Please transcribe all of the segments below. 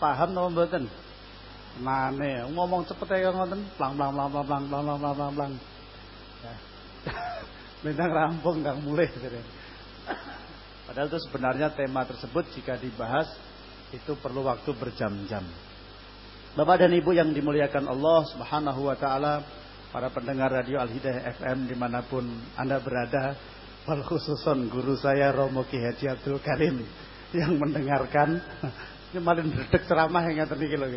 paham napa mboten? Mane ngomong cepet ya ngoten, plang plang plang plang plang plang plang plang plang. Ya. Bintang rampung Kang mulai Padahal itu sebenarnya tema tersebut jika dibahas itu perlu waktu berjam-jam. Bapak dan Ibu yang dimuliakan Allah Subhanahu wa taala, para pendengar radio Al Hidayah FM di mana pun Anda berada, khususon guru saya Romo Ki Haji Abdul Karim yang mendengarkan kemarin dedek ceramah yang ngaten iki lho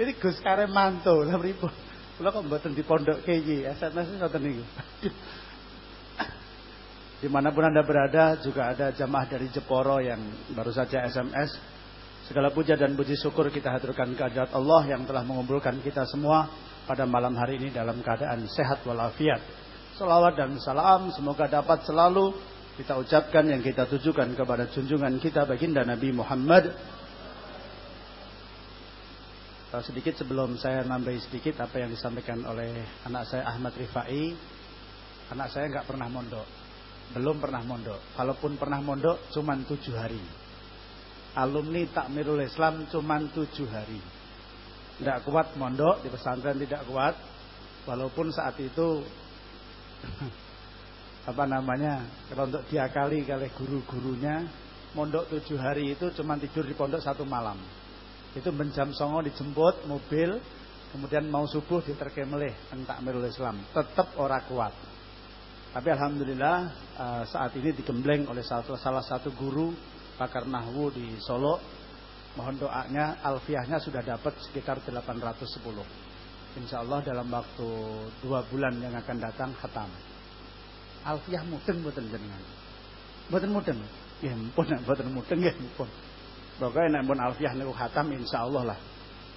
Jadi Gus Karim mantu lha pripun? Kula kok mboten di pondok iki, SMS ngoten niku. Di mana pun Anda berada juga ada jamaah dari Jeporo yang baru saja SMS. Segala puja dan puji syukur kita haturkan kehadirat Allah yang telah mengumpulkan kita semua pada malam hari ini dalam keadaan sehat walafiat. Salawat dan salam semoga dapat selalu kita ucapkan yang kita tujukan kepada junjungan kita baginda Nabi Muhammad. Sedikit sebelum saya nambahi sedikit apa yang disampaikan oleh anak saya Ahmad Rifai. Anak saya nggak pernah mondok belum pernah mondok. Kalaupun pernah mondok cuma tujuh hari. Alumni Takmirul Islam cuma tujuh hari. Tidak kuat mondok di pesantren tidak kuat. Walaupun saat itu apa namanya kalau untuk diakali oleh guru-gurunya mondok tujuh hari itu cuma tidur di pondok satu malam. Itu menjam songo dijemput mobil, kemudian mau subuh diterkemelih entak Takmirul Islam. Tetap ora kuat. Tapi alhamdulillah uh, saat ini digembleng oleh salah, satu guru pakar nahwu di Solo. Mohon doanya alfiahnya sudah dapat sekitar 810. Insya Allah dalam waktu dua bulan yang akan datang khatam. Alfiah mudeng mboten jenengan. Mboten mudeng. Ya ampun mboten mudeng ya ampun. Pokoknya nek pun alfiah niku khatam insya Allah lah.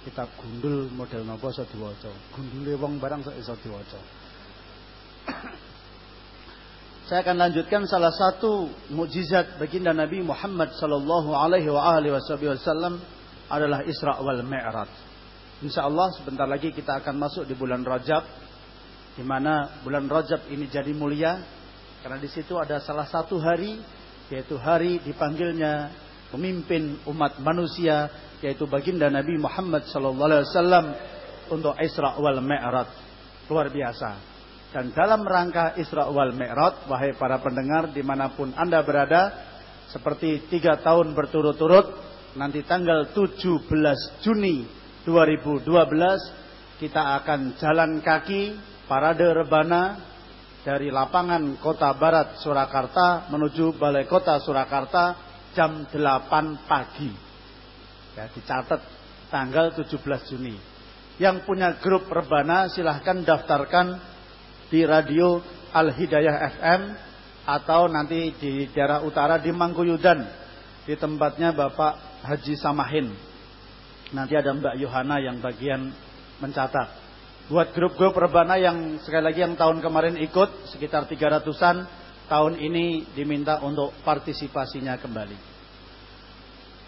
Kitab gundul model napa iso diwaca. Gundule wong barang iso diwaca. Saya akan lanjutkan salah satu mukjizat baginda Nabi Muhammad sallallahu alaihi wa alihi wasallam adalah Isra wal Mi'raj. Insyaallah sebentar lagi kita akan masuk di bulan Rajab di mana bulan Rajab ini jadi mulia karena di situ ada salah satu hari yaitu hari dipanggilnya pemimpin umat manusia yaitu baginda Nabi Muhammad sallallahu alaihi wasallam untuk Isra wal Mi'raj. Luar biasa. Dan dalam rangka Isra wal Mi'raj, wahai para pendengar di mana pun Anda berada, seperti tiga tahun berturut-turut, nanti tanggal 17 Juni 2012, kita akan jalan kaki parade rebana dari lapangan kota barat Surakarta menuju balai kota Surakarta jam 8 pagi. Ya, dicatat tanggal 17 Juni. Yang punya grup rebana silahkan daftarkan di radio Al Hidayah FM atau nanti di daerah utara di Mangkuyudan di tempatnya Bapak Haji Samahin. Nanti ada Mbak Yohana yang bagian mencatat. Buat grup-grup rebana yang sekali lagi yang tahun kemarin ikut sekitar 300-an, tahun ini diminta untuk partisipasinya kembali.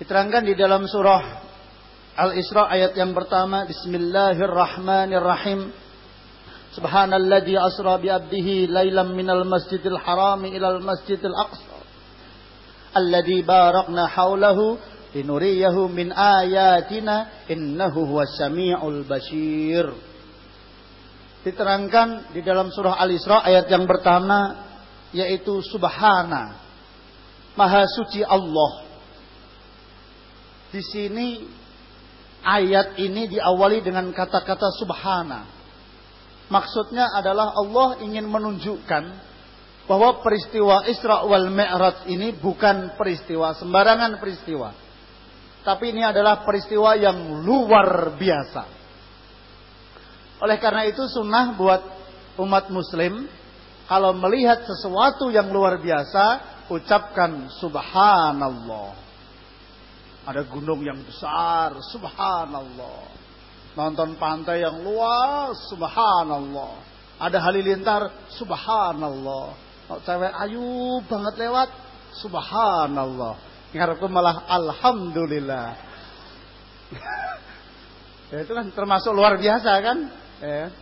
Diterangkan di dalam surah Al-Isra ayat yang pertama Bismillahirrahmanirrahim. Subhanalladzi asra bi abdihi lailam minal masjidil haram ilal masjidil aqsa. Alladzi barakna haulahu linuriyahu min ayatina innahu huwas samiul basyir diterangkan di dalam surah Al-Isra ayat yang pertama yaitu subhana maha suci Allah. Di sini ayat ini diawali dengan kata-kata subhana. Maksudnya adalah Allah ingin menunjukkan bahwa peristiwa Isra wal Mi'raj ini bukan peristiwa sembarangan peristiwa. Tapi ini adalah peristiwa yang luar biasa. Oleh karena itu sunnah buat umat muslim kalau melihat sesuatu yang luar biasa ucapkan subhanallah. Ada gunung yang besar, subhanallah. Nonton pantai yang luas, subhanallah. Ada halilintar, subhanallah. Oh, cewek ayu banget lewat, subhanallah. Ngarepku malah alhamdulillah. ya, itu kan termasuk luar biasa kan? Ya.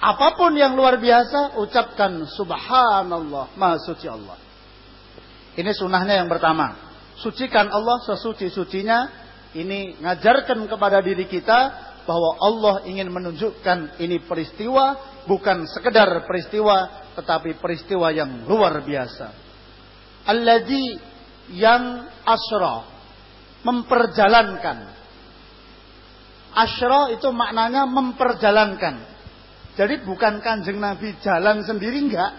Apa pun yang luar biasa, ucapkan subhanallah, maha suci Allah. Ini sunnahnya yang pertama. Sucikan Allah sesuci-sucinya ini ngajarkan kepada diri kita bahwa Allah ingin menunjukkan ini peristiwa bukan sekedar peristiwa tetapi peristiwa yang luar biasa. Alladzi yang asra memperjalankan. Asra itu maknanya memperjalankan. Jadi bukan kanjeng Nabi jalan sendiri enggak.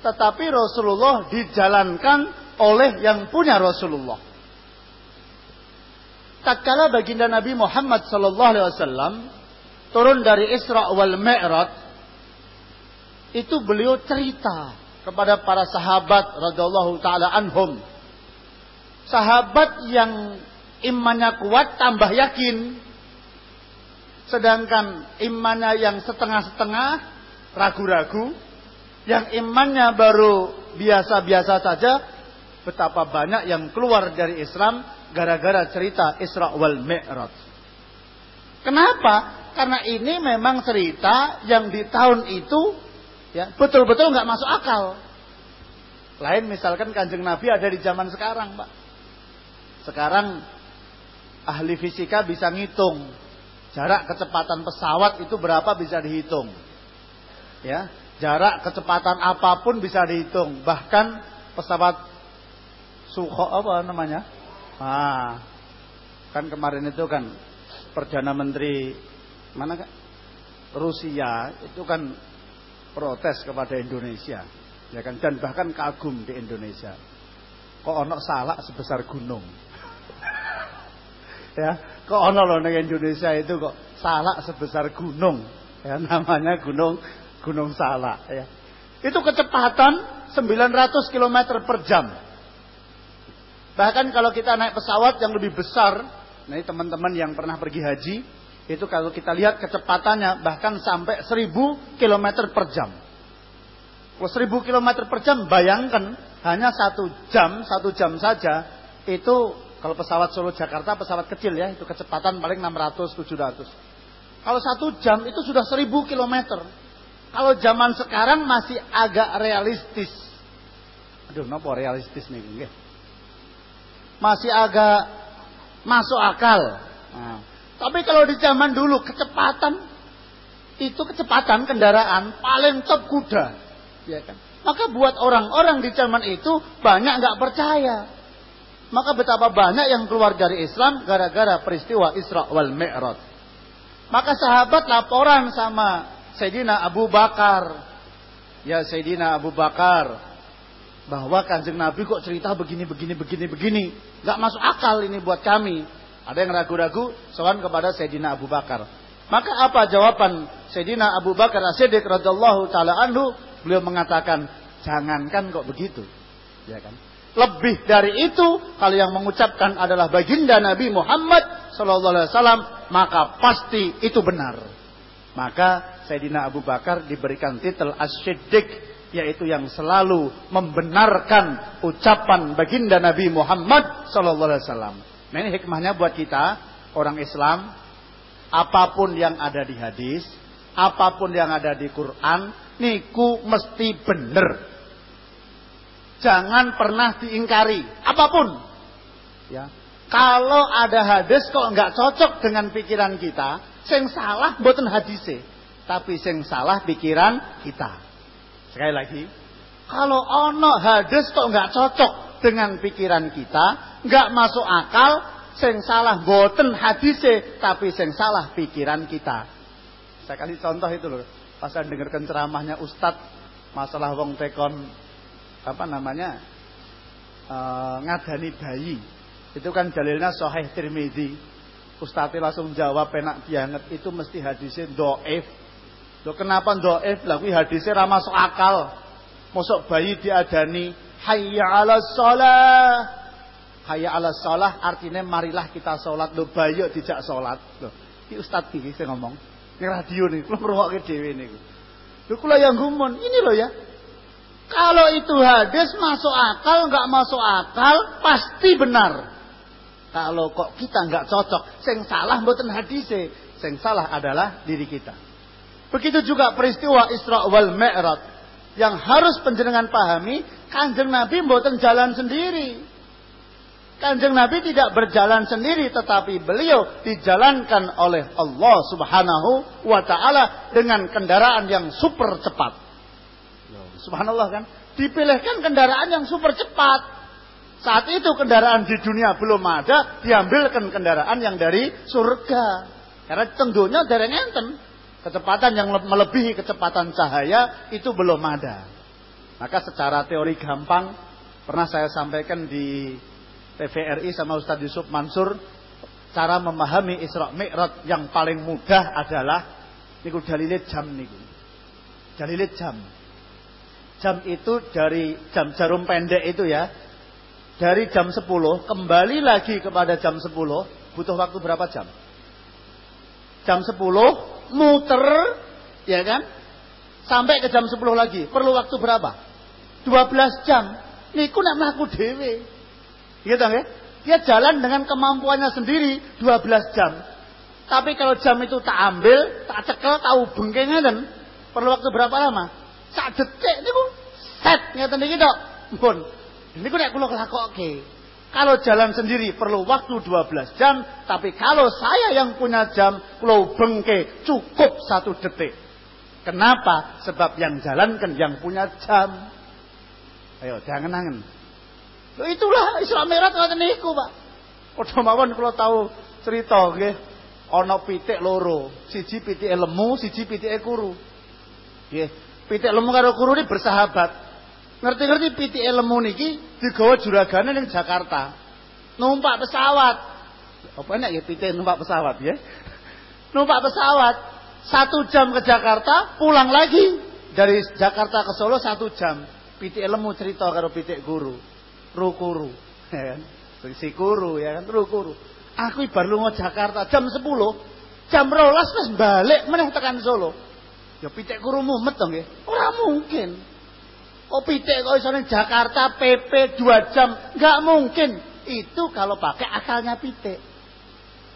Tetapi Rasulullah dijalankan oleh yang punya Rasulullah. Tatkala baginda Nabi Muhammad sallallahu alaihi wasallam turun dari Isra wal Mi'raj itu beliau cerita kepada para sahabat radhiyallahu taala anhum. Sahabat yang imannya kuat tambah yakin. Sedangkan imannya yang setengah-setengah ragu-ragu, yang imannya baru biasa-biasa saja, betapa banyak yang keluar dari Islam gara-gara cerita Isra wal Mi'raj. Kenapa? Karena ini memang cerita yang di tahun itu ya betul-betul nggak masuk akal. Lain misalkan kanjeng Nabi ada di zaman sekarang, Pak. Sekarang ahli fisika bisa ngitung jarak kecepatan pesawat itu berapa bisa dihitung. Ya, jarak kecepatan apa pun bisa dihitung. Bahkan pesawat Suho apa namanya? Ah, kan kemarin itu kan perdana menteri mana kan? Rusia itu kan protes kepada Indonesia, ya kan? Dan bahkan kagum di Indonesia. Kok ono salah sebesar gunung? Ya, kok ono loh di Indonesia itu kok salah sebesar gunung? Ya, namanya gunung Gunung Salak. Ya. Itu kecepatan 900 km per jam. Bahkan kalau kita naik pesawat yang lebih besar, nah ini teman-teman yang pernah pergi haji, itu kalau kita lihat kecepatannya bahkan sampai 1000 km per jam. Kalau 1000 km per jam, bayangkan hanya satu jam, satu jam saja, itu kalau pesawat Solo Jakarta pesawat kecil ya, itu kecepatan paling 600, 700. Kalau satu jam itu sudah 1000 km. Kalau zaman sekarang masih agak realistis. Aduh, kenapa realistis nih? masih agak masuk akal. Nah, tapi kalau di zaman dulu kecepatan itu kecepatan kendaraan paling top kuda, ya kan? Maka buat orang-orang di zaman itu banyak nggak percaya. Maka betapa banyak yang keluar dari Islam gara-gara peristiwa Isra wal Mi'raj. Maka sahabat laporan sama Sayyidina Abu Bakar. Ya Sayyidina Abu Bakar, bahwa kanjeng Nabi kok cerita begini begini begini begini. Nggak masuk akal ini buat kami. Ada yang ragu-ragu soal kepada Sayyidina Abu Bakar. Maka apa jawaban Sayyidina Abu Bakar As-Siddiq radhiyallahu taala anhu? Beliau mengatakan jangankan kok begitu. Ya kan lebih dari itu kalau yang mengucapkan adalah baginda Nabi Muhammad sallallahu alaihi wasallam maka pasti itu benar maka Sayyidina Abu Bakar diberikan titel As-Siddiq yaitu yang selalu membenarkan ucapan baginda Nabi Muhammad sallallahu alaihi wasallam. Nah ini hikmahnya buat kita orang Islam, apa pun yang ada di hadis, apa pun yang ada di Quran, niku mesti bener. Jangan pernah diingkari, apa pun. Ya. Kalau ada hadis kok nggak cocok dengan pikiran kita, sing salah buatan hadise, tapi sing salah pikiran kita. Sekali lagi, kalau ono hadis kok nggak cocok dengan pikiran kita, nggak masuk akal, sing salah boten hadise, tapi sing salah pikiran kita. Saya kasih contoh itu loh. Pas saya dengarkan ceramahnya Ustadz masalah wong tekon apa namanya e, ngadani bayi. Itu kan dalilnya Sahih Tirmidzi. Ustadznya langsung jawab enak banget itu mesti hadisnya doif Loh kenapa doif? Lah kuwi hadise ra masuk akal. Mosok bayi diadani hayya 'ala shalah. Hayya 'ala shalah artinya marilah kita salat. Loh bayi kok dijak salat. Loh, iki ustaz iki sing ngomong. Ini radio nih, kula ngrungokke dhewe niku. Lho kula yang gumun, ini loh ya. Kalau itu hadis masuk akal, nggak masuk akal, pasti benar. Kalau kok kita nggak cocok, sing salah hadise, sing salah adalah diri kita. Begitu juga peristiwa Isra wal Mi'raj yang harus penjenengan pahami, Kanjeng Nabi mboten jalan sendiri. Kanjeng Nabi tidak berjalan sendiri tetapi beliau dijalankan oleh Allah Subhanahu wa taala dengan kendaraan yang super cepat. Subhanallah kan? Dipilihkan kendaraan yang super cepat. Saat itu kendaraan di dunia belum ada, diambilkan kendaraan yang dari surga. Karena tentunya dari enten. Kecepatan yang melebihi kecepatan cahaya itu belum ada. Maka secara teori gampang pernah saya sampaikan di TVRI sama Ustadz Yusuf Mansur cara memahami Isra Mi'raj yang paling mudah adalah niku dalile jam niku. Dalile jam. Jam itu dari jam jarum pendek itu ya. Dari jam 10 kembali lagi kepada jam 10 butuh waktu berapa jam? Jam 10 muter ya kan? Sampai ke jam 10 lagi. Perlu waktu berapa? 12 jam. Niku nak mlaku dhewe. Gitu ya? Dia jalan dengan kemampuannya sendiri 12 jam. Tapi kalau jam itu tak ambil, tak cekel, tahu bengkengnya dan perlu waktu berapa lama? Sak detik niku set ngeten iki tok. Pun. Niku nek kula oke. Kalau jalan sendiri perlu waktu 12 jam, tapi kalau saya yang punya jam, kalau bengke cukup satu detik. Kenapa? Sebab yang jalankan yang punya jam. Ayo, jangan nangen. Loh itulah Isra Mi'raj ngoten niku, Pak. Padha mawon kula tahu cerita nggih. Ana pitik loro, siji pitike lemu, siji pitike kuru. Nggih, pitik lemu karo ini bersahabat. Ngerti-ngerti pitike lemu niki digawa juragane ning Jakarta. Numpak pesawat. Apa enak ya pitik numpak pesawat ya? Numpak pesawat satu jam ke Jakarta, pulang lagi dari Jakarta ke Solo satu jam. Pitik lemu cerita karo pitik guru rukuru. Ya kan? Si kuru ya kan rukuru. Aku ibar lunga Jakarta jam 10, jam 12 wis balik meneh tekan Solo. Ya pitik kuru mumet to nggih. Ora mungkin. Oh pitik kok iso Jakarta PP 2 jam, enggak mungkin. Itu kalau pakai akalnya pitik.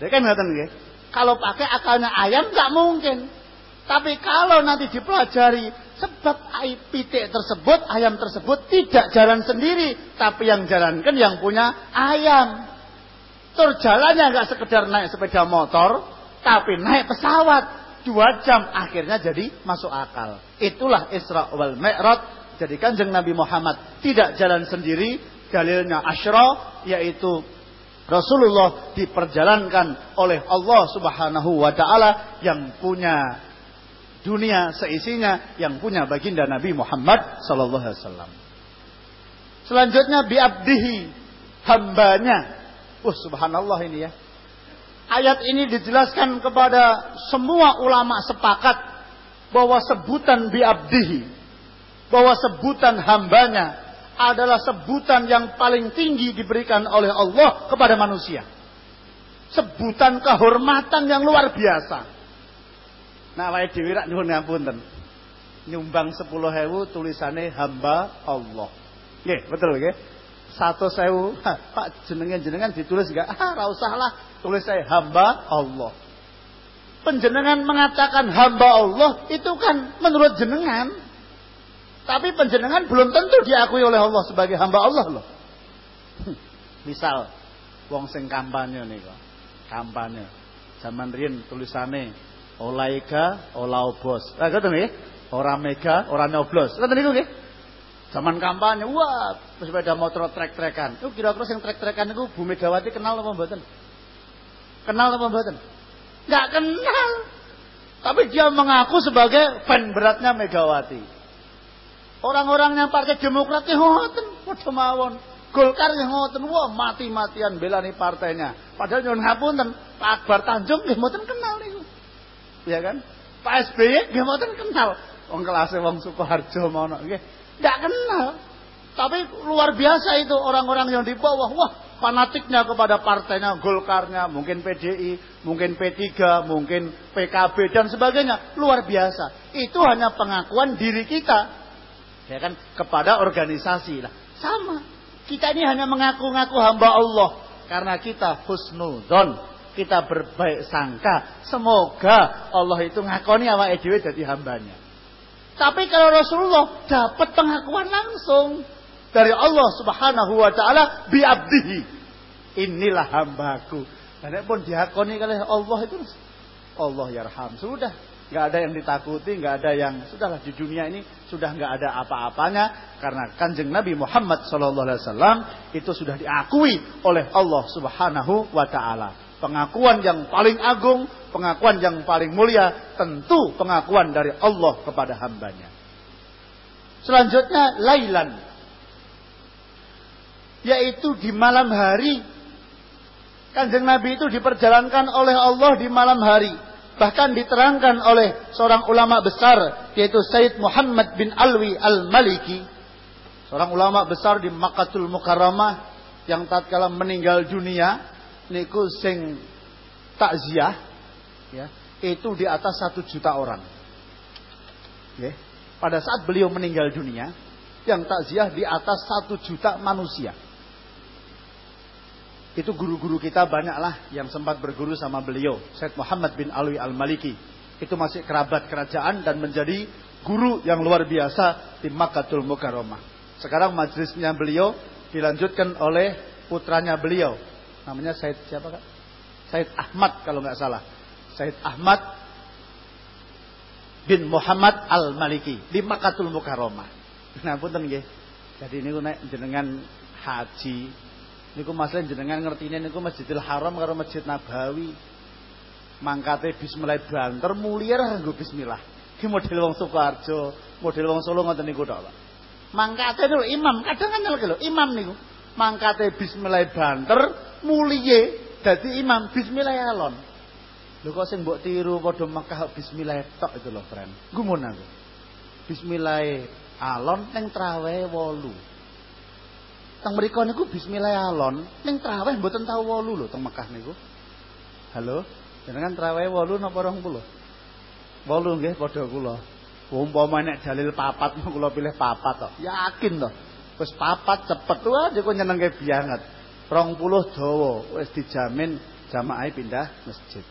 Ya kan ngoten nggih. Kalau pakai akalnya ayam enggak mungkin. Tapi kalau nanti dipelajari Sebab pitik tersebut, ayam tersebut tidak jalan sendiri. Tapi yang jalankan yang punya ayam. Tur jalannya nggak sekedar naik sepeda motor. Tapi naik pesawat. Dua jam akhirnya jadi masuk akal. Itulah Isra wal Mi'raj. Jadi kanjeng Nabi Muhammad tidak jalan sendiri. Dalilnya asyra yaitu Rasulullah diperjalankan oleh Allah Subhanahu wa taala yang punya dunia seisinya yang punya baginda Nabi Muhammad sallallahu alaihi wasallam. Selanjutnya biabdihi hambanya. Wah subhanallah ini ya. Ayat ini dijelaskan kepada semua ulama sepakat bahwa sebutan biabdihi, bahwa sebutan hambanya adalah sebutan yang paling tinggi diberikan oleh Allah kepada manusia. Sebutan kehormatan yang luar biasa. Nah wae dhewe rak nyuwun ngapunten. Nyumbang 10.000 tulisane hamba Allah. Nggih, betul nggih. 100.000 Pak jenengan jenengan ditulis enggak? Ah, lah, tulis saya hamba Allah. Penjenengan mengatakan hamba Allah itu kan menurut jenengan. Tapi penjenengan belum tentu diakui oleh Allah sebagai hamba Allah loh. Misal wong sing kampanye nih kok. Kampanye. Zaman riyen tulisane Olaika, olaobos. Ah ngoten nggih. Ora mega, ora nyoblos. Ngoten nggih. Zaman kampanye, wah, sepeda motor trek-trekan. Itu kira-kira sing trek-trekan itu Bu Megawati kenal apa mboten? Kenal apa mboten? Enggak kenal. Tapi dia mengaku sebagai fan beratnya Megawati. Orang-orangnya Partai Demokrat ngoten, padha mawon. Golkar yang ngoten, wah mati-matian belani partainya. Padahal nyuwun ngapunten, Pak Akbar Tanjung nggih mboten kenal niku ya kan? Pak SBY nggih mboten kenal. Wong kelasé wong Sukoharjo mono nggih. Enggak kenal. Tapi luar biasa itu orang-orang yang di bawah. Wah, fanatiknya kepada partainya, Golkarnya, mungkin PDI, mungkin P3, mungkin PKB dan sebagainya. Luar biasa. Itu hanya pengakuan diri kita. Ya kan? Kepada organisasi lah. Sama. Kita ini hanya mengaku-ngaku hamba Allah. Karena kita husnudon kita berbaik sangka. Semoga Allah itu ngakoni awake dhewe jadi hambanya. Tapi kalau Rasulullah dapat pengakuan langsung dari Allah Subhanahu wa taala bi abdihi. Inilah hambaku. Dan pun diakoni oleh Allah itu Allah yarham. Sudah, nggak ada yang ditakuti, nggak ada yang sudahlah di dunia ini sudah nggak ada apa-apanya karena kanjeng Nabi Muhammad SAW itu sudah diakui oleh Allah Subhanahu Wa Taala. Pengakuan yang paling agung, pengakuan yang paling mulia, tentu pengakuan dari Allah kepada hambanya. Selanjutnya lailan. Yaitu di malam hari. Kanjeng Nabi itu diperjalankan oleh Allah di malam hari. Bahkan diterangkan oleh seorang ulama besar. Yaitu Sayyid Muhammad bin Alwi al-Maliki. Seorang ulama besar di Makatul Mukarramah. Yang tatkala meninggal dunia. Niku sing takziah. Ya, itu di atas satu juta orang. Ya, pada saat beliau meninggal dunia, yang takziah di atas satu juta manusia. Itu guru-guru kita banyaklah yang sempat berguru sama beliau. Syed Muhammad bin Alwi Al-Maliki. Itu masih kerabat kerajaan dan menjadi guru yang luar biasa di Makkatul Mukarramah. Sekarang majelisnya beliau dilanjutkan oleh putranya beliau. Namanya Syed siapa kak? Syed Ahmad kalau nggak salah. Syed Ahmad bin Muhammad Al-Maliki di Makatul Mukarramah. Nah, punten nggih. Jadi niku nek jenengan haji niku masalah jenengan ngertine niku Masjidil Haram karo Masjid Nabawi. Mangkate bismillah banter mulia nggo bismillah. Ki model wong Sukoharjo, model wong Solo ngoten niku tok, Pak. Mangkate niku imam, kadang kan lho imam niku. Mangkate bismillah banter mulia dadi imam bismillah alon. Lho kok sing mbok tiru padha Mekah bismillah tok itu lho, friend. Gumun aku. Bismillah alon ning traweh 8. Teng mriku niku bismillah alon ning traweh mboten tau 8 lho teng Mekah niku. Halo, jenengan traweh 8 napa 20? 8 nggih padha kula. Umpama nek dalil papat kula pilih papat tok. Yakin to. Wis papat cepet wae kok nyenengke banget. 20 dawa wis dijamin jamaah pindah masjid.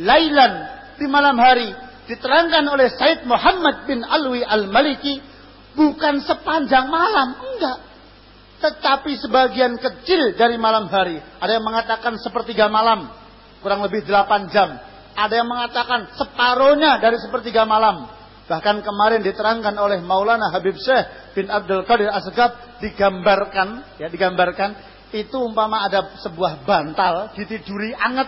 Lailan di malam hari diterangkan oleh Said Muhammad bin Alwi Al-Maliki bukan sepanjang malam, enggak. Tetapi sebagian kecil dari malam hari. Ada yang mengatakan sepertiga malam, kurang lebih delapan jam. Ada yang mengatakan separuhnya dari sepertiga malam. Bahkan kemarin diterangkan oleh Maulana Habib Syekh bin Abdul Qadir Asgab digambarkan, ya digambarkan itu umpama ada sebuah bantal ditiduri anget.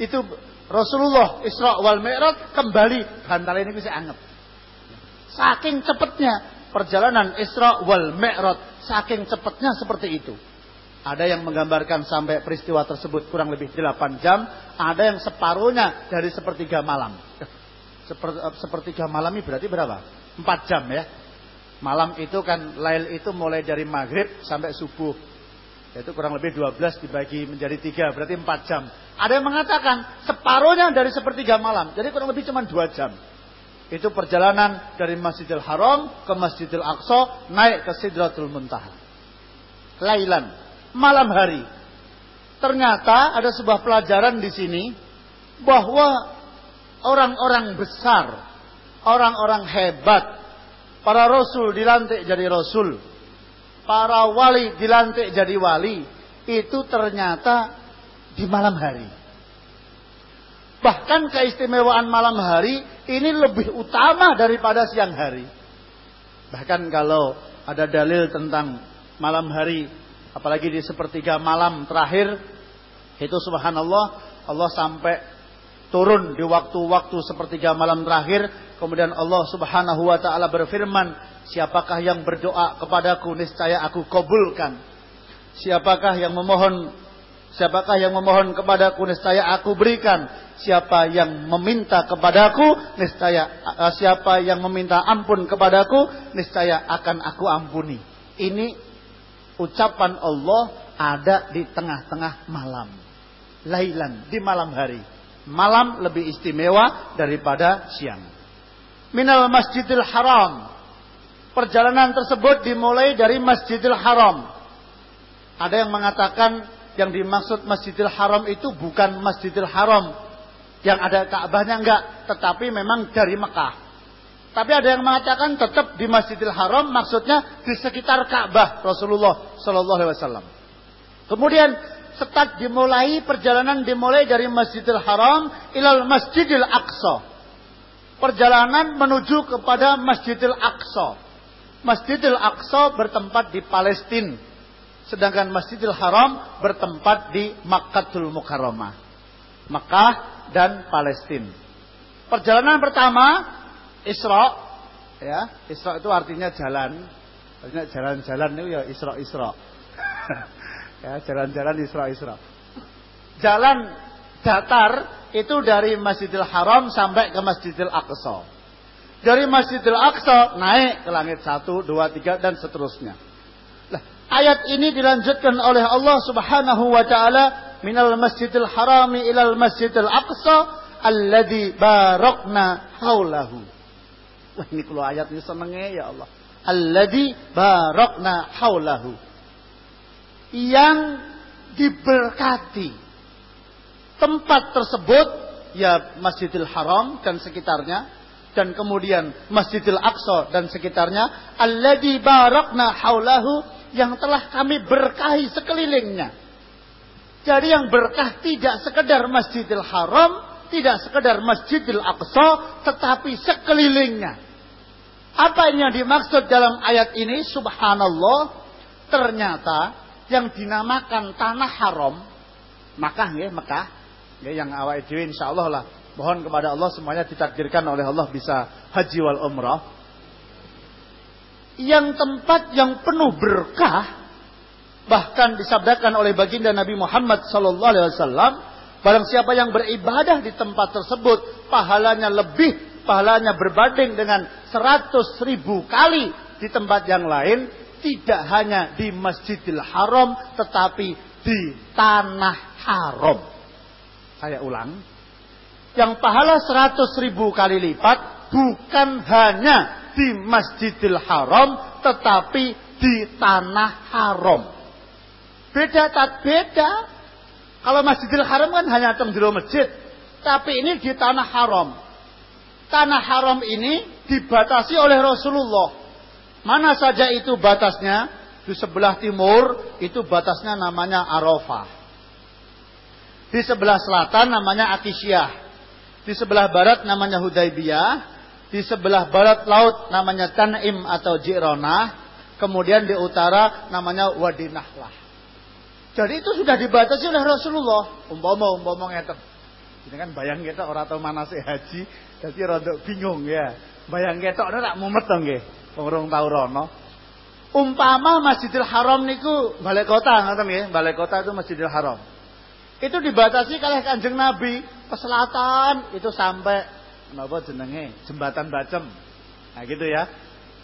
Itu Rasulullah Isra wal Mi'raj kembali bantal ini bisa anget. Saking cepatnya perjalanan Isra wal Mi'raj saking cepatnya seperti itu. Ada yang menggambarkan sampai peristiwa tersebut kurang lebih 8 jam ada yang separuhnya dari sepertiga malam Seper, sepertiga malam ini berarti berapa 4 jam ya malam itu kan lail itu mulai dari maghrib sampai subuh yaitu kurang lebih 12 dibagi menjadi tiga berarti 4 jam. Ada yang mengatakan separuhnya dari sepertiga malam. Jadi kurang lebih cuma 2 jam. Itu perjalanan dari Masjidil Haram ke Masjidil Aqsa naik ke Sidratul Muntaha. Lailan, malam hari. Ternyata ada sebuah pelajaran di sini bahwa orang-orang besar, orang-orang hebat, para rasul dilantik jadi rasul, para wali dilantik jadi wali itu ternyata di malam hari. Bahkan keistimewaan malam hari ini lebih utama daripada siang hari. Bahkan kalau ada dalil tentang malam hari, apalagi di sepertiga malam terakhir, itu subhanallah Allah sampai turun di waktu-waktu sepertiga malam terakhir, kemudian Allah Subhanahu wa taala berfirman, Siapakah yang berdoa kepadaku niscaya aku kabulkan. Siapakah yang memohon Siapakah yang memohon kepadaku niscaya aku berikan. Siapa yang meminta kepadaku niscaya uh, siapa yang meminta ampun kepadaku niscaya akan aku ampuni. Ini ucapan Allah ada di tengah-tengah malam. Lailan di malam hari. Malam lebih istimewa daripada siang. Minal Masjidil Haram perjalanan tersebut dimulai dari Masjidil Haram. Ada yang mengatakan yang dimaksud Masjidil Haram itu bukan Masjidil Haram yang ada Ka'bahnya enggak, tetapi memang dari Mekah. Tapi ada yang mengatakan tetap di Masjidil Haram maksudnya di sekitar Ka'bah Rasulullah Shallallahu alaihi wasallam. Kemudian start dimulai perjalanan dimulai dari Masjidil Haram ilal Masjidil Aqsa. Perjalanan menuju kepada Masjidil Aqsa. Masjidil Aqsa bertempat di Palestina. Sedangkan Masjidil Haram bertempat di Makkatul Mukarramah. Makkah dan Palestina. Perjalanan pertama Isra ya, Isra itu artinya jalan. Artinya jalan-jalan itu ya Isra-Isra. Ya, jalan-jalan Isra-Isra. Jalan datar itu dari Masjidil Haram sampai ke Masjidil Aqsa. Dari Masjidil Aqsa naik ke langit satu, dua, tiga dan seterusnya. Nah, ayat ini dilanjutkan oleh Allah Subhanahu wa taala minal Masjidil Harami ilal Masjidil Aqsa alladzi barakna haulahu. Wah, ini kalau ayat ini senengnya ya Allah. Alladzi barakna haulahu yang diberkati. Tempat tersebut ya Masjidil Haram dan sekitarnya dan kemudian Masjidil Aqsa dan sekitarnya alladzi barakna haulahu yang telah kami berkahi sekelilingnya. Jadi yang berkah tidak sekedar Masjidil Haram, tidak sekedar Masjidil Aqsa, tetapi sekelilingnya. Apa yang dimaksud dalam ayat ini? Subhanallah, ternyata yang dinamakan tanah haram, Makkah ya, Mekah, ya yang awal itu insyaallah lah. Mohon kepada Allah semuanya ditakdirkan oleh Allah bisa haji wal umrah. Yang tempat yang penuh berkah bahkan disabdakan oleh baginda Nabi Muhammad sallallahu alaihi barang siapa yang beribadah di tempat tersebut pahalanya lebih pahalanya berbanding dengan seratus ribu kali di tempat yang lain tidak hanya di Masjidil Haram tetapi di tanah haram. Saya ulang. Yang pahala 100 ribu kali lipat bukan hanya di Masjidil Haram tetapi di tanah haram. Beda tak beda. Kalau Masjidil Haram kan hanya tenggelam masjid. Tapi ini di tanah haram. Tanah haram ini dibatasi oleh Rasulullah Mana saja itu batasnya? Di sebelah timur itu batasnya namanya Arafah. Di sebelah selatan namanya Akisyah. Di sebelah barat namanya Hudaybiyah. Di sebelah barat laut namanya Tan'im atau Jironah. Kemudian di utara namanya Wadi Nahlah. Jadi itu sudah dibatasi oleh Rasulullah. Umpama umpama ngeten. Ini kan bayang kita orang tahu mana sih haji, jadi rada bingung ya. Bayang kita orang tak mumet dong nggih. Urung tau rono. Umpama Masjidil Haram niku balai kota ngoten nggih, balai kota itu Masjidil Haram. Itu dibatasi kalih Kanjeng Nabi ke selatan itu sampai napa jenenge jembatan Bacem. Nah gitu ya.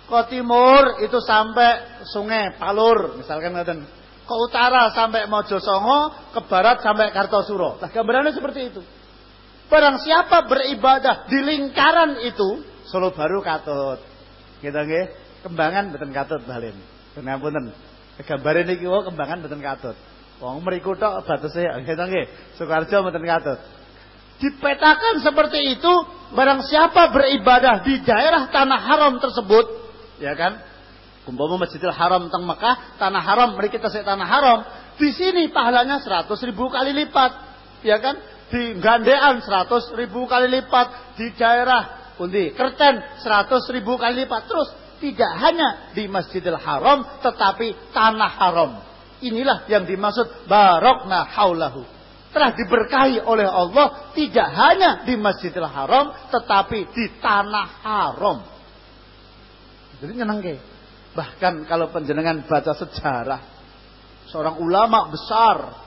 Ke timur itu sampai Sungai Palur, misalkan ngoten. Ke utara sampai Mojosongo, ke barat sampai Kartosuro. Nah, gambarannya seperti itu. Barang siapa beribadah di lingkaran itu, Solo Baru katut. Gitu nggih. Kembangan mboten katut balen. Ngapunten. Gambare niki wae kembangan mboten katut. Wong mriku tok batese gitu nggih. Sukarjo mboten katut. Dipetakan seperti itu, barang siapa beribadah di daerah tanah haram tersebut, ya kan? Umpama Masjidil Haram teng Mekah, tanah haram, mari kita tanah haram. Di sini pahalanya 100 ribu kali lipat, ya kan? Di Gandean 100 ribu kali lipat, di daerah pundi kerten 100 ribu kali lipat. Terus tidak hanya di Masjidil Haram tetapi tanah haram. Inilah yang dimaksud barokna haulahu. Telah diberkahi oleh Allah tidak hanya di Masjidil Haram tetapi di tanah haram. Jadi nyenang ke? Bahkan kalau penjenengan baca sejarah seorang ulama besar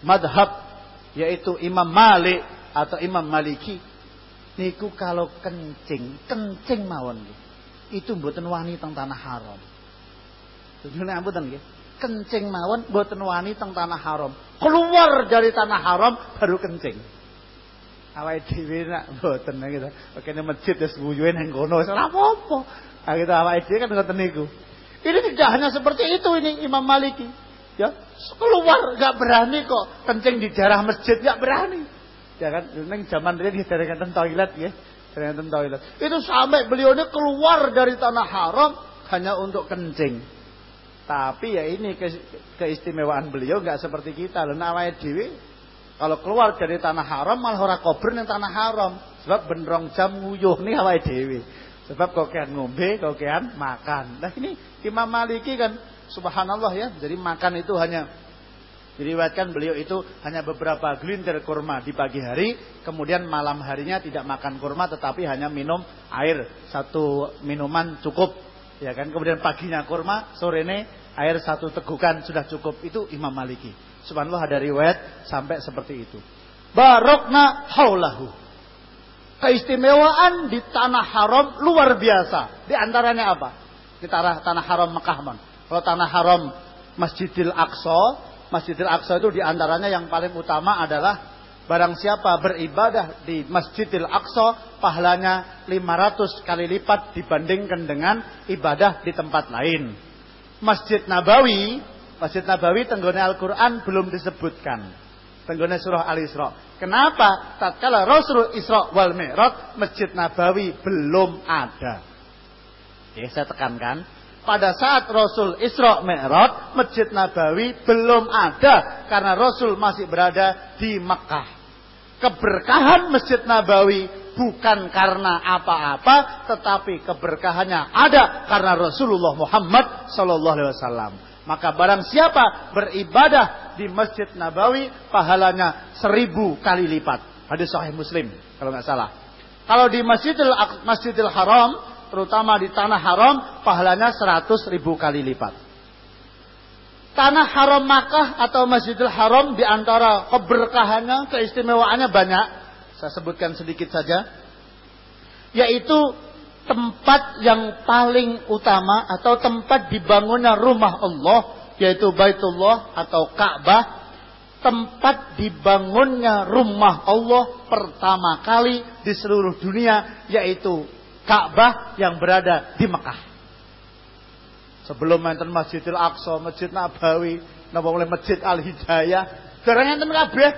madhab yaitu Imam Malik atau Imam Maliki niku kalau kencing, kencing mawon nggih. Itu mboten wani teng tanah haram. Tujuane ampun nggih. Kencing mawon mboten wani teng tanah haram. Keluar dari tanah haram baru kencing. Awake dhewe nak mboten gitu. Kene masjid wis guyuwe nang kono wis ora apa-apa. Ah gitu awake dhewe kan ngoten niku. Ini tidak hanya seperti itu ini Imam Maliki. Ya, keluar nggak berani kok kencing di daerah masjid nggak berani. Ya kan, neng zaman dia tentang toilet ya, tentang toilet. Itu sampai beliau ini keluar dari tanah haram hanya untuk kencing. Tapi ya ini ke, keistimewaan beliau nggak seperti kita. Lho awake dhewe kalau keluar dari tanah haram malah ora kober ning tanah haram. Sebab benrong jam nguyuh nih awake dhewe. Sebab kokean ngombe, kokean makan. Nah ini Imam Maliki kan subhanallah ya. Jadi makan itu hanya Diriwayatkan beliau itu hanya beberapa gelintir kurma di pagi hari, kemudian malam harinya tidak makan kurma tetapi hanya minum air satu minuman cukup, ya kan? Kemudian paginya kurma, sore ini air satu tegukan sudah cukup. Itu Imam Maliki. Subhanallah ada riwayat sampai seperti itu. Barokna haulahu. Keistimewaan di tanah haram luar biasa. Di antaranya apa? Di tanah, tanah haram Mekah, man. Kalau tanah haram Masjidil Aqsa, Masjidil Aqsa itu di antaranya yang paling utama adalah Barang siapa beribadah di Masjidil Aqsa pahalanya 500 kali lipat dibandingkan dengan ibadah di tempat lain. Masjid Nabawi, Masjid Nabawi tenggone Al-Qur'an belum disebutkan. Tenggone surah Al-Isra. Kenapa? Tatkala Rasul Isra wal Mi'raj Masjid Nabawi belum ada. Oke, saya tekankan pada saat Rasul Isra Mi'raj, Masjid Nabawi belum ada karena Rasul masih berada di Mekah. Keberkahan Masjid Nabawi bukan karena apa-apa, tetapi keberkahannya ada karena Rasulullah Muhammad sallallahu alaihi wasallam. Maka barang siapa beribadah di Masjid Nabawi, pahalanya seribu kali lipat. Hadis Sahih Muslim, kalau nggak salah. Kalau di Masjidil Masjidil Haram, terutama di tanah haram, pahalanya 100 ribu kali lipat. Tanah haram Makkah atau Masjidil Haram di antara keberkahannya, keistimewaannya banyak. Saya sebutkan sedikit saja. Yaitu tempat yang paling utama atau tempat dibangunnya rumah Allah, yaitu Baitullah atau Ka'bah. Tempat dibangunnya rumah Allah pertama kali di seluruh dunia, yaitu Ka'bah yang berada di Mekah. Sebelum enten Masjidil Aqsa, Masjid Nabawi, napa oleh Masjid Al Hidayah, dereng enten kabeh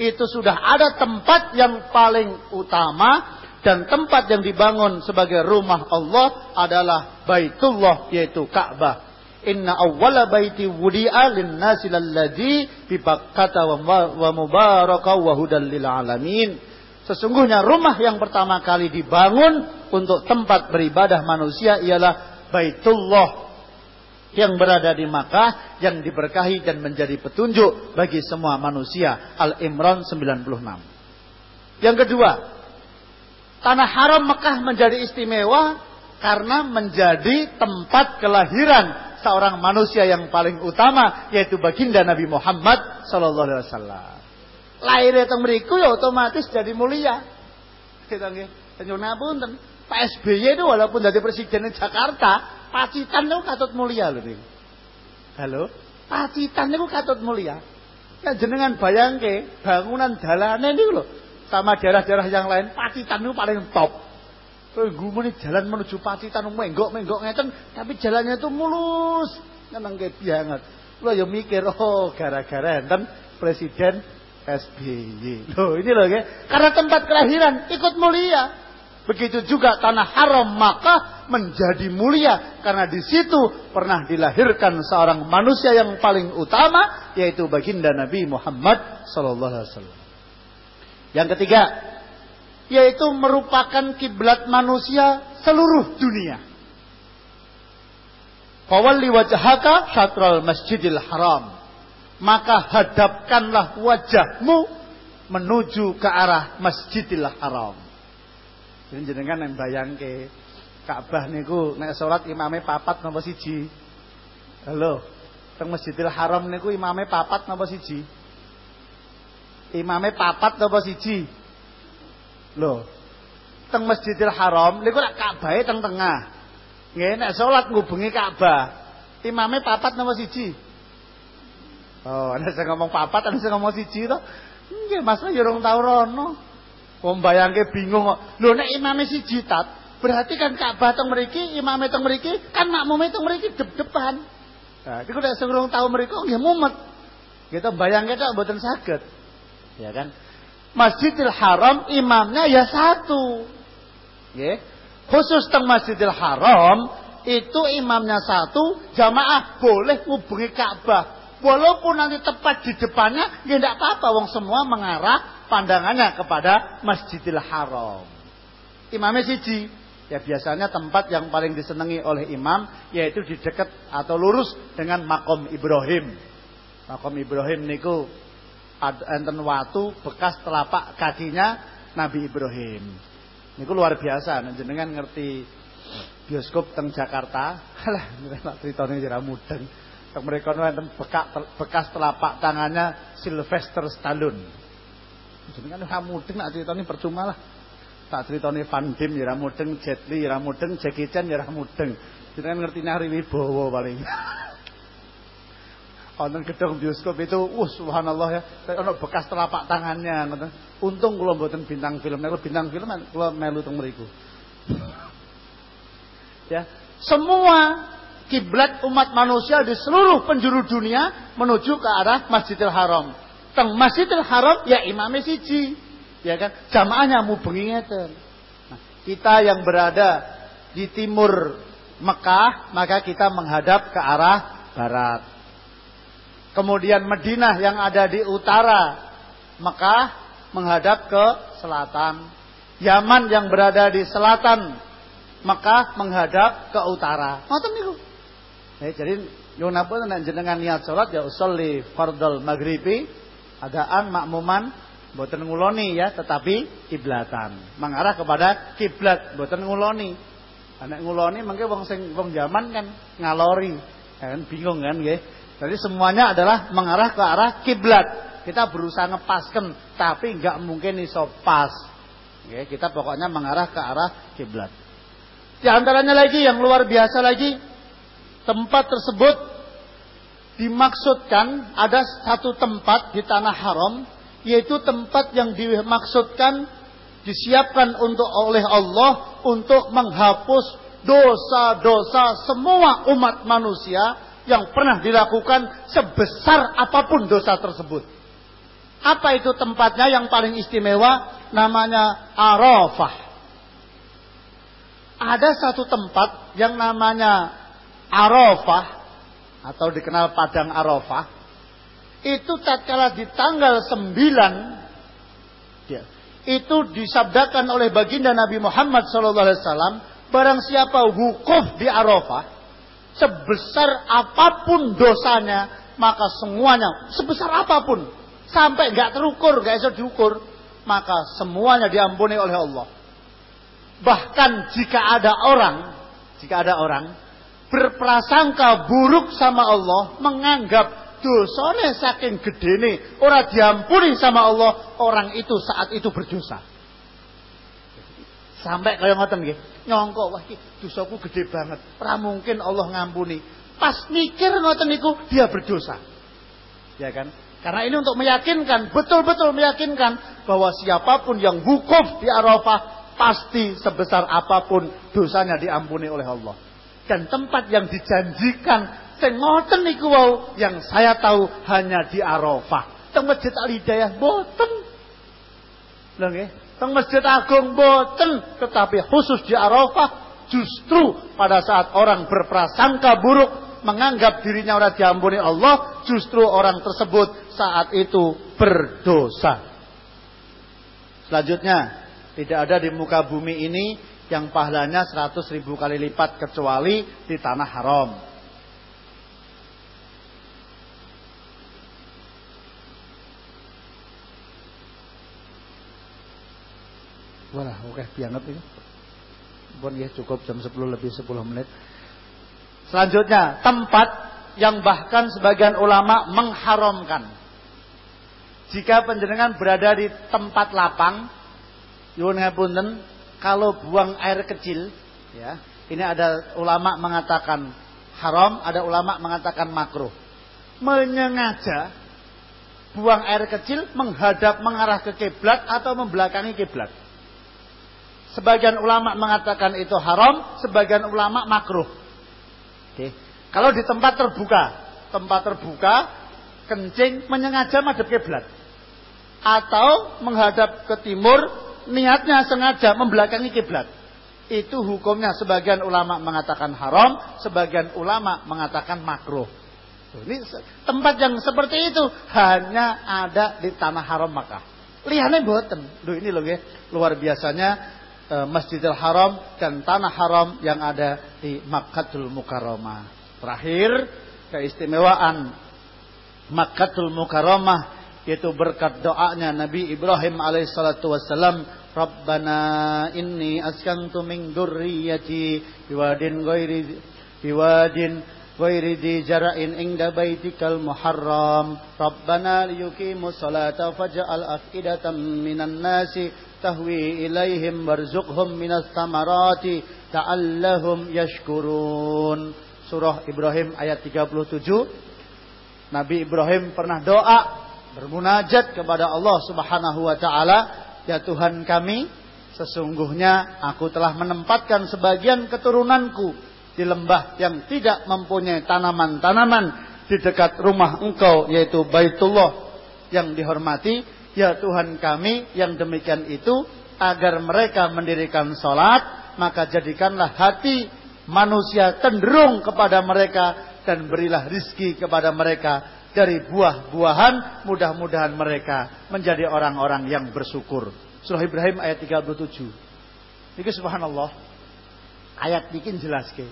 itu sudah ada tempat yang paling utama dan tempat yang dibangun sebagai rumah Allah adalah Baitullah yaitu Ka'bah. Inna awwala baiti wudi'a lin-nasi lalladzi bi wa mubaraka wa hudal lil alamin. Sesungguhnya rumah yang pertama kali dibangun untuk tempat beribadah manusia ialah Baitullah yang berada di Makkah yang diberkahi dan menjadi petunjuk bagi semua manusia. Al-Imran 96. Yang kedua, tanah haram Mekah menjadi istimewa karena menjadi tempat kelahiran seorang manusia yang paling utama yaitu baginda Nabi Muhammad sallallahu alaihi wasallam lahir teng mriku ya otomatis jadi mulia. Kita nggih. Nyuwun ngapunten. Pak SBY itu walaupun jadi presiden Jakarta, Pacitan itu katut mulia lho niku. Halo? Pacitan itu katut mulia. Ya jenengan bayangke bangunan dalane niku lho sama daerah-daerah yang lain Pacitan itu paling top. Gumune jalan menuju Pacitan menggok-menggok ngeten tapi jalannya itu mulus. Nyenengke banget. Lo ya mikir oh gara-gara enten presiden SBY. Loh ini loh ya. Karena tempat kelahiran ikut mulia. Begitu juga tanah haram maka menjadi mulia karena di situ pernah dilahirkan seorang manusia yang paling utama yaitu baginda Nabi Muhammad sallallahu alaihi wasallam. Yang ketiga yaitu merupakan kiblat manusia seluruh dunia. Fawalli wajhaka syatral masjidil haram maka hadapkanlah wajahmu menuju ke arah Masjidil Haram. Jadi jenengan yang bayangke Ka'bah niku nek salat imame papat napa siji? Halo. Teng Masjidil Haram niku imame papat napa siji? Imame papat napa siji? Loh. Teng Masjidil Haram niku lak Ka'bahe teng tengah. Nggih nek salat ngubungi Ka'bah. Imame papat napa siji? Oh, ana sing ngomong papat, ana sing ngomong siji to. Nggih, Mas ya urung tau rono. Wong bayangke bingung kok. Lho nek imame siji tat, berarti kan Ka'bah teng mriki, imame teng mriki, kan makmume teng mriki dep-depan. Nah, iku nek sing urung tau mriku nggih mumet. Kita bayangke tok mboten saged. Ya kan? Masjidil Haram imamnya ya satu. Nggih. Khusus teng Masjidil Haram itu imamnya satu, jamaah boleh ngubungi Ka'bah. Walaupun nanti tepat di depannya, ya tidak apa-apa. Wong semua mengarah pandangannya kepada Masjidil Haram. Imamnya siji. Ya biasanya tempat yang paling disenangi oleh imam yaitu di dekat atau lurus dengan makom Ibrahim. Makom Ibrahim niku enten watu bekas telapak kakinya Nabi Ibrahim. Niku luar biasa jenengan ngerti bioskop teng Jakarta. Alah, tak critane jera mudeng. Teng mereka wonten bekas bekas telapak tangannya Sylvester Stallone. Jenengan ora mudeng nak critane percuma lah. Tak critane Van Dim ya mudeng, Jet Li ya mudeng, Jackie Chan ya mudeng. Jenengan ngerti Ari Wibowo paling. Wonten gedung bioskop itu, uh subhanallah ya, ono bekas telapak tangannya ngoten. Untung kula mboten bintang film, nek bintang film kula melu teng mriku. Ya, semua kiblat umat manusia di seluruh penjuru dunia menuju ke arah Masjidil Haram. Teng Masjidil Haram ya imamnya siji. Ya kan? Jamaahnya mubengi ngeten. Nah, kita yang berada di timur Mekah, maka kita menghadap ke arah barat. Kemudian Madinah yang ada di utara Mekah menghadap ke selatan. Yaman yang berada di selatan Mekah menghadap ke utara. Ngoten niku. Eh, jadi nyuwun ampun nek jenengan niat salat ya usolli fardhol maghribi adaan makmuman mboten nguloni ya tetapi kiblatan. Mengarah kepada kiblat mboten nguloni. Nek nguloni mengke wong sing wong zaman kan ngalori. Ya kan bingung kan nggih. Jadi semuanya adalah mengarah ke arah kiblat. Kita berusaha ngepaskan tapi nggak mungkin iso pas. Oke, kita pokoknya mengarah ke arah kiblat. Di antaranya lagi yang luar biasa lagi, tempat tersebut dimaksudkan ada satu tempat di tanah haram, yaitu tempat yang dimaksudkan disiapkan untuk oleh Allah untuk menghapus dosa-dosa semua umat manusia yang pernah dilakukan sebesar apa pun dosa tersebut. Apa itu tempatnya yang paling istimewa? Namanya Arafah ada satu tempat yang namanya Arafah atau dikenal Padang Arafah. Itu tatkala di tanggal 9 ya, itu disabdakan oleh baginda Nabi Muhammad SAW barang siapa wukuf di Arafah sebesar apa pun dosanya maka semuanya sebesar apa pun sampai nggak terukur nggak bisa diukur maka semuanya diampuni oleh Allah Bahkan jika ada orang, jika ada orang berprasangka buruk sama Allah, menganggap dosanya saking gedene, orang diampuni sama Allah, orang itu saat itu berdosa. Sampai kayak ngoten nggih, nyongko wah iki dosaku gede banget, ora mungkin Allah ngampuni. Pas mikir ngoten niku dia berdosa. Ya kan? Karena ini untuk meyakinkan, betul-betul meyakinkan bahwa siapa pun yang wukuf di Arafah pasti sebesar apa pun dosanya diampuni oleh Allah. Dan tempat yang dijanjikan sing ngoten niku wau yang saya tahu hanya di Arafah. Teng Masjid Al Hidayah boten. Lho nggih, teng Masjid Agung boten, tetapi khusus di Arafah justru pada saat orang berprasangka buruk menganggap dirinya orang diampuni Allah, justru orang tersebut saat itu berdosa. Selanjutnya, tidak ada di muka bumi ini yang pahalanya 100 ribu kali lipat kecuali di tanah haram. Wah, oke, okay, pianget ini. Bon ya cukup jam 10 lebih 10 menit. Selanjutnya, tempat yang bahkan sebagian ulama mengharamkan. Jika penjenengan berada di tempat lapang, Yun ngapunten, kalau buang air kecil, ya, ini ada ulama mengatakan haram, ada ulama mengatakan makruh. Menyengaja buang air kecil menghadap mengarah ke kiblat atau membelakangi kiblat. Sebagian ulama mengatakan itu haram, sebagian ulama makruh. Oke. Kalau di tempat terbuka, tempat terbuka, kencing menyengaja madhep kiblat. Atau menghadap ke timur niatnya sengaja membelakangi kiblat. itu hukumnya sebagian ulama mengatakan haram, sebagian ulama mengatakan makruh. Ini tempat yang seperti itu hanya ada di tanah haram Makkah. Lihatnya boten. Duh ini loh ya, luar biasanya e, Masjidil Haram dan tanah haram yang ada di Makkatul Mukarramah. Terakhir keistimewaan Makkatul Mukarramah yaitu berkat doanya Nabi Ibrahim alaihissalatu wassalam Rabbana inni askantu min durriyati biwadin ghairi biwadin ghairi di jara'in inda baitikal muharram. Rabbana liyuqimu salata faj'al afidatan minan nasi tahwi ilaihim warzuqhum minas samarati ta'allahum yashkurun. Surah Ibrahim ayat 37 Nabi Ibrahim pernah doa bermunajat kepada Allah Subhanahu wa taala Ya Tuhan kami, sesungguhnya aku telah menempatkan sebagian keturunanku di lembah yang tidak mempunyai tanaman-tanaman di dekat rumah engkau yaitu Baitullah yang dihormati. Ya Tuhan kami yang demikian itu agar mereka mendirikan sholat maka jadikanlah hati manusia cenderung kepada mereka dan berilah rizki kepada mereka dari buah-buahan mudah-mudahan mereka menjadi orang-orang yang bersyukur. Surah Ibrahim ayat 37. Ini subhanallah. Ayat bikin jelas ke.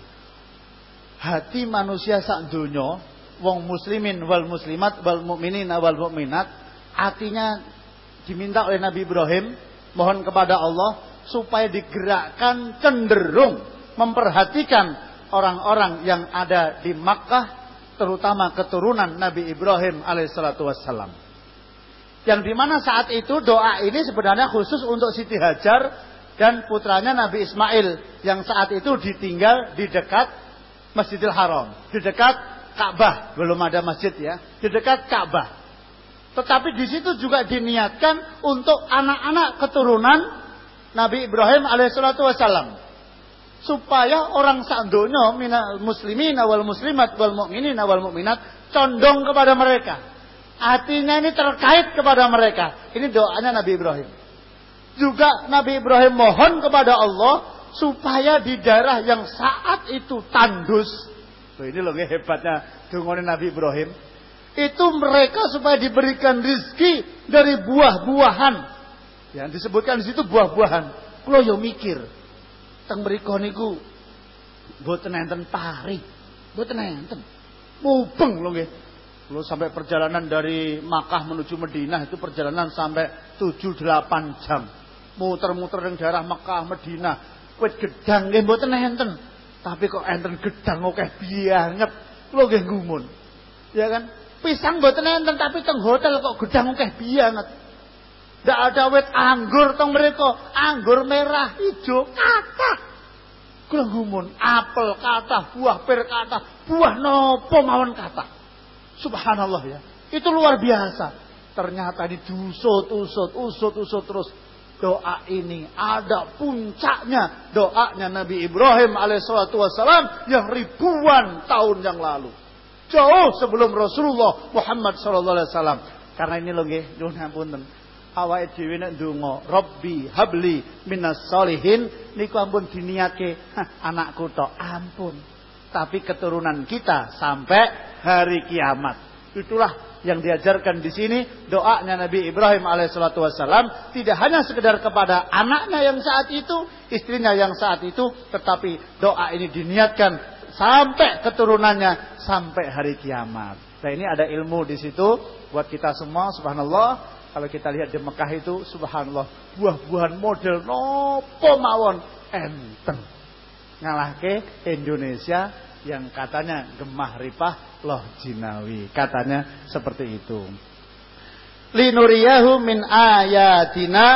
Hati manusia sak dunya wong muslimin wal muslimat wal mukminin wal mukminat artinya diminta oleh Nabi Ibrahim mohon kepada Allah supaya digerakkan cenderung memperhatikan orang-orang yang ada di Makkah terutama keturunan Nabi Ibrahim alaihissalatu wassalam. Yang di mana saat itu doa ini sebenarnya khusus untuk Siti Hajar dan putranya Nabi Ismail yang saat itu ditinggal di dekat Masjidil Haram, di dekat Ka'bah, belum ada masjid ya, di dekat Ka'bah. Tetapi di situ juga diniatkan untuk anak-anak keturunan Nabi Ibrahim alaihissalatu wassalam supaya orang sandonya minal muslimin awal muslimat wal mukminin awal mukminat condong kepada mereka. Hatinya ini terkait kepada mereka. Ini doanya Nabi Ibrahim. Juga Nabi Ibrahim mohon kepada Allah supaya di daerah yang saat itu tandus. Loh ini loh hebatnya dengonin Nabi Ibrahim. Itu mereka supaya diberikan rizki dari buah-buahan. Yang disebutkan di situ buah-buahan. Kalau yo mikir, teng mriku niku mboten enten pari. Mboten enten. Mubeng lho nggih. Lho sampai perjalanan dari Makkah menuju Madinah itu perjalanan sampai 7 8 jam. Muter-muter ning daerah Makkah, Madinah. Wit gedang nggih mboten enten. Tapi kok enten gedang akeh banget. Lho nggih ngumun. Ya kan? Pisang mboten enten tapi teng hotel kok gedang akeh banget. Tidak ada wet anggur tong mereka. Anggur merah, hijau, kata. Kelengumun, apel kata, buah per kata, buah nopo mawon kata. Subhanallah ya. Itu luar biasa. Ternyata diusut, usut, usut, usut terus. Doa ini ada puncaknya. Doanya Nabi Ibrahim alaihissalatu wassalam yang ribuan tahun yang lalu. Jauh sebelum Rasulullah Muhammad wasallam. Karena ini loh nggih, nyuwun awake dhewe nek ndonga Rabbi habli minas solihin niku ampun diniatke anakku tok ampun. Tapi keturunan kita sampai hari kiamat. Itulah yang diajarkan di sini doanya Nabi Ibrahim alaihissalatu tidak hanya sekedar kepada anaknya yang saat itu istrinya yang saat itu tetapi doa ini diniatkan sampai keturunannya sampai hari kiamat. Nah ini ada ilmu di situ buat kita semua subhanallah kalau kita lihat di Mekah itu subhanallah buah-buahan model nopo mawon enten. Ngalahke Indonesia yang katanya gemah ripah loh jinawi. Katanya seperti itu. Linuriyahu min ayatina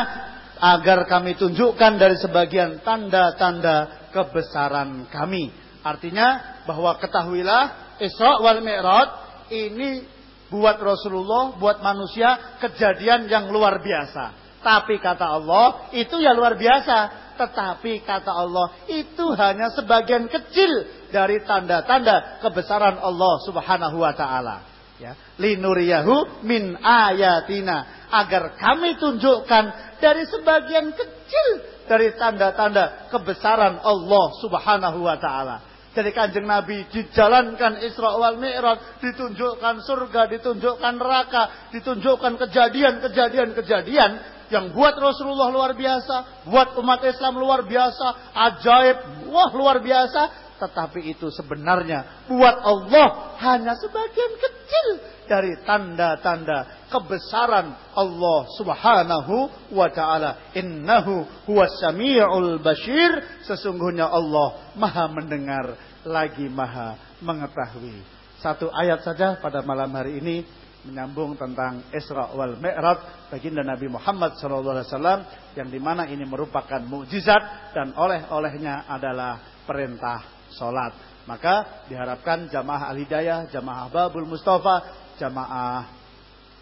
agar kami tunjukkan dari sebagian tanda-tanda kebesaran kami. Artinya bahwa ketahuilah Isra wal Mi'raj ini buat Rasulullah, buat manusia kejadian yang luar biasa. Tapi kata Allah, itu ya luar biasa. Tetapi kata Allah, itu hanya sebagian kecil dari tanda-tanda kebesaran Allah Subhanahu wa taala. Ya, linuriyahu min ayatina agar kami tunjukkan dari sebagian kecil dari tanda-tanda kebesaran Allah Subhanahu wa taala. Jadi kanjeng Nabi dijalankan Isra wal Mi'raj, ditunjukkan surga, ditunjukkan neraka, ditunjukkan kejadian-kejadian-kejadian yang buat Rasulullah luar biasa, buat umat Islam luar biasa, ajaib, wah luar biasa, tetapi itu sebenarnya buat Allah hanya sebagian kecil dari tanda-tanda kebesaran Allah Subhanahu wa taala. Innahu huwas samiul bashir. Sesungguhnya Allah Maha mendengar lagi Maha mengetahui. Satu ayat saja pada malam hari ini menyambung tentang Isra wal Mi'raj baginda Nabi Muhammad SAW yang di mana ini merupakan mukjizat dan oleh-olehnya adalah perintah sholat. Maka diharapkan jamaah al-hidayah, jamaah babul mustafa, jamaah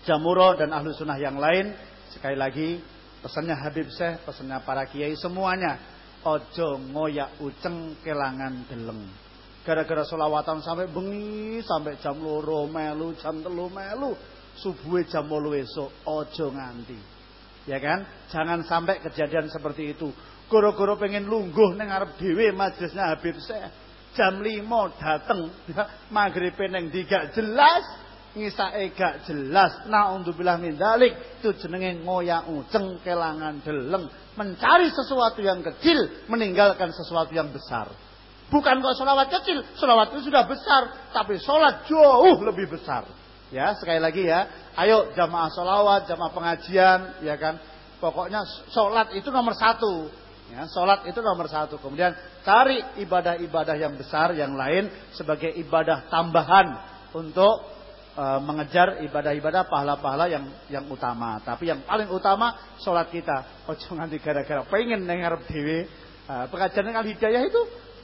jamuro dan ahlu sunnah yang lain. Sekali lagi pesannya Habib Syekh, pesannya para kiai semuanya. Ojo ngoyak uceng kelangan deleng. Gara-gara solawatan sampai bengi, sampai jam loro melu, jam telu melu. Subuh jam loro esok, ojo nganti. Ya kan? Jangan sampai kejadian seperti itu. Goro-goro pengen lungguh neng arep dhewe majelisnya Habib Syekh. Jam 5 dateng, maghrib neng gak jelas, ngisake gak jelas. Naudzubillah min dalik, itu jenenge ngoyak uceng kelangan deleng, mencari sesuatu yang kecil, meninggalkan sesuatu yang besar. Bukan kok sholawat kecil, sholawat itu sudah besar, tapi sholat jauh lebih besar. Ya, sekali lagi ya, ayo jamaah sholawat, jamaah pengajian, ya kan. Pokoknya sholat itu nomor satu. Ya, sholat itu nomor satu. Kemudian cari ibadah-ibadah yang besar yang lain sebagai ibadah tambahan untuk e, mengejar ibadah-ibadah pahala-pahala yang yang utama. Tapi yang paling utama sholat kita. Ojo nganti gara-gara pengen dengar dewi. E, pengajian dengan hidayah itu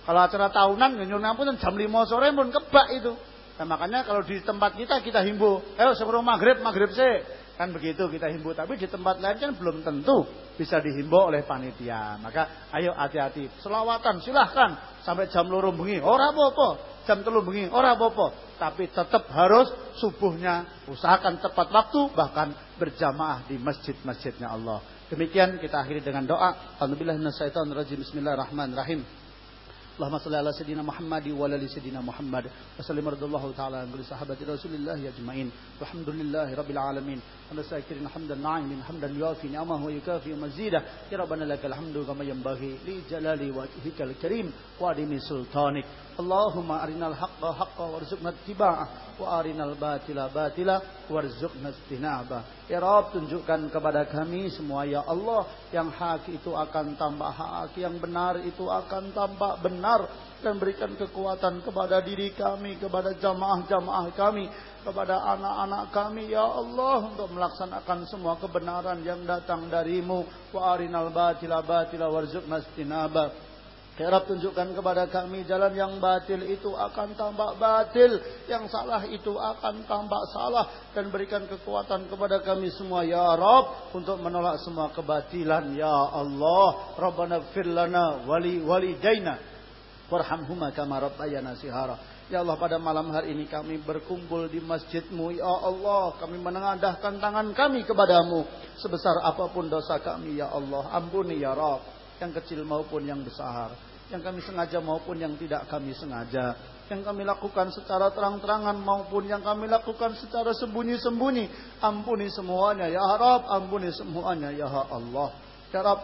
kalau acara tahunan nyunyun ampun jam 5 sore pun kebak itu. Nah, makanya kalau di tempat kita kita himbau, ayo sebelum maghrib maghrib sih Kan begitu kita himbau. Tapi di tempat lain kan belum tentu bisa dihimbau oleh panitia. Maka ayo hati-hati. Selawatan silahkan. Sampai jam loro bengi. Ora apa-apa. Jam telu bengi. Ora apa-apa. Tapi tetap harus subuhnya. Usahakan tepat waktu. Bahkan berjamaah di masjid-masjidnya Allah. Demikian kita akhiri dengan doa. Alhamdulillah. Bismillahirrahmanirrahim. Allahumma salli ala sayyidina Muhammad wa ala sayyidina Muhammad wa sallim radallahu taala an kulli sahabati Rasulillah ajma'in. Alhamdulillahi rabbil alamin. Wa nasakirin hamdan na'imin hamdan yuafi ni'amahu wa yukafi mazida. Ya rabbana lakal hamdu kama yanbaghi li jalali wajhikal karim wa adimi sultanik. Allahumma arinal haqqa haqqa warzuqna tiba'ah wa arinal batila batila warzuqna istinaba. Ya Rabb tunjukkan kepada kami semua ya Allah yang hak itu akan tambah hak, yang benar itu akan tambah benar dan berikan kekuatan kepada diri kami, kepada jamaah-jamaah kami, kepada anak-anak kami ya Allah untuk melaksanakan semua kebenaran yang datang darimu wa arinal batila batila warzuqna istinaba. Ya Rab tunjukkan kepada kami jalan yang batil itu akan tambah batil. Yang salah itu akan tambah salah. Dan berikan kekuatan kepada kami semua ya Rab. Untuk menolak semua kebatilan ya Allah. Rabbana firlana wali wali jaina. Warhamhuma kama rabbayana sihara. Ya Allah pada malam hari ini kami berkumpul di masjidmu. Ya Allah kami menengadahkan tangan kami kepadamu. Sebesar apa pun dosa kami ya Allah. Ampuni ya Rab. Yang kecil maupun yang besar yang kami sengaja maupun yang tidak kami sengaja, yang kami lakukan secara terang-terangan maupun yang kami lakukan secara sembunyi-sembunyi. Ampuni semuanya ya Rabb, ampuni semuanya ya Allah. Ya Rabb,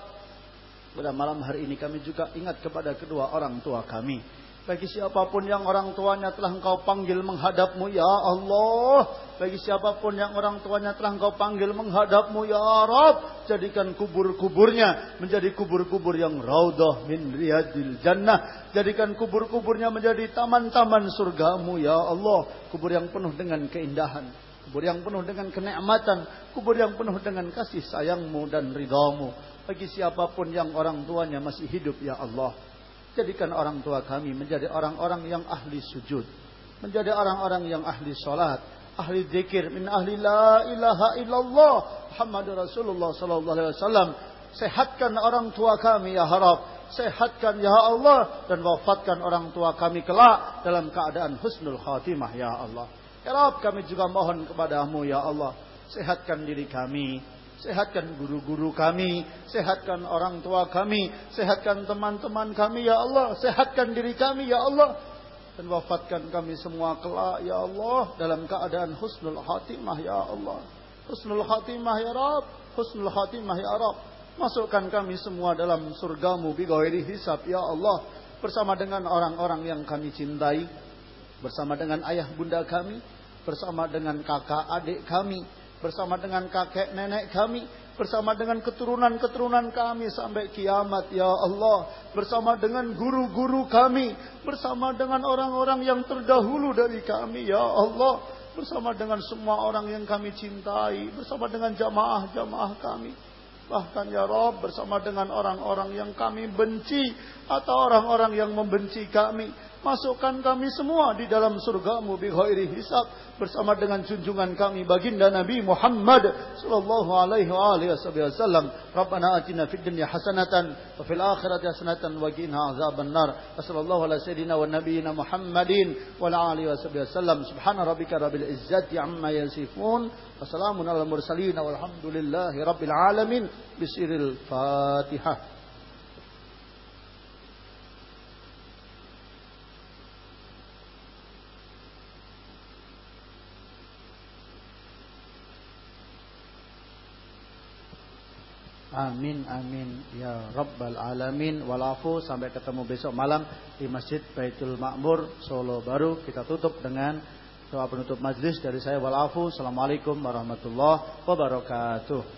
pada malam hari ini kami juga ingat kepada kedua orang tua kami bagi siapa pun yang orang tuanya telah engkau panggil menghadapmu ya Allah. Bagi siapa pun yang orang tuanya telah engkau panggil menghadapmu ya Rabb. Jadikan kubur-kuburnya menjadi kubur-kubur yang raudah min riyadil jannah. Jadikan kubur-kuburnya menjadi taman-taman surgamu ya Allah. Kubur yang penuh dengan keindahan. Kubur yang penuh dengan kenikmatan. Kubur yang penuh dengan kasih sayangmu dan ridhamu. Bagi siapa pun yang orang tuanya masih hidup ya Allah. Jadikan orang tua kami menjadi orang-orang yang ahli sujud. Menjadi orang-orang yang ahli sholat. Ahli zikir. Min ahli la ilaha illallah. Muhammad Rasulullah sallallahu alaihi wasallam. Sehatkan orang tua kami ya harap. Sehatkan ya Allah. Dan wafatkan orang tua kami kelak. Dalam keadaan husnul khatimah ya Allah. Ya Rab kami juga mohon kepadamu ya Allah. Sehatkan diri kami. Sehatkan guru-guru kami, sehatkan orang tua kami, sehatkan teman-teman kami ya Allah, sehatkan diri kami ya Allah, dan wafatkan kami semua kelak ya Allah dalam keadaan husnul khatimah ya Allah. Husnul khatimah ya Rabb, husnul khatimah ya Rabb. Masukkan kami semua dalam surgamu bighairi hisab ya Allah. Bersama dengan orang-orang yang kami cintai, bersama dengan ayah bunda kami, bersama dengan kakak adik kami, bersama dengan kakek nenek kami, bersama dengan keturunan-keturunan kami sampai kiamat ya Allah, bersama dengan guru-guru kami, bersama dengan orang-orang yang terdahulu dari kami ya Allah, bersama dengan semua orang yang kami cintai, bersama dengan jamaah-jamaah kami. Bahkan ya Rob bersama dengan orang-orang yang kami benci atau orang-orang yang membenci kami. Masukkan kami semua di dalam surgamu bi ghairi hisab bersama dengan junjungan kami baginda Nabi Muhammad sallallahu alaihi wa alihi wasallam. Rabbana atina fid dunya hasanatan wa fil akhirati hasanatan wa qina azaban nar. Sallallahu ala sayidina wa nabiyyina Muhammadin wa ala alihi wasallam. Subhana rabbika rabbil izzati amma yasifun. Wassalamun ala mursalin walhamdulillahi rabbil alamin. Bisiril Fatihah. Amin amin. Ya rabbal alamin. Walafu sampai ketemu besok malam di Masjid Baitul Makmur Solo Baru. Kita tutup dengan doa penutup majlis dari saya walafu. Assalamualaikum warahmatullahi wabarakatuh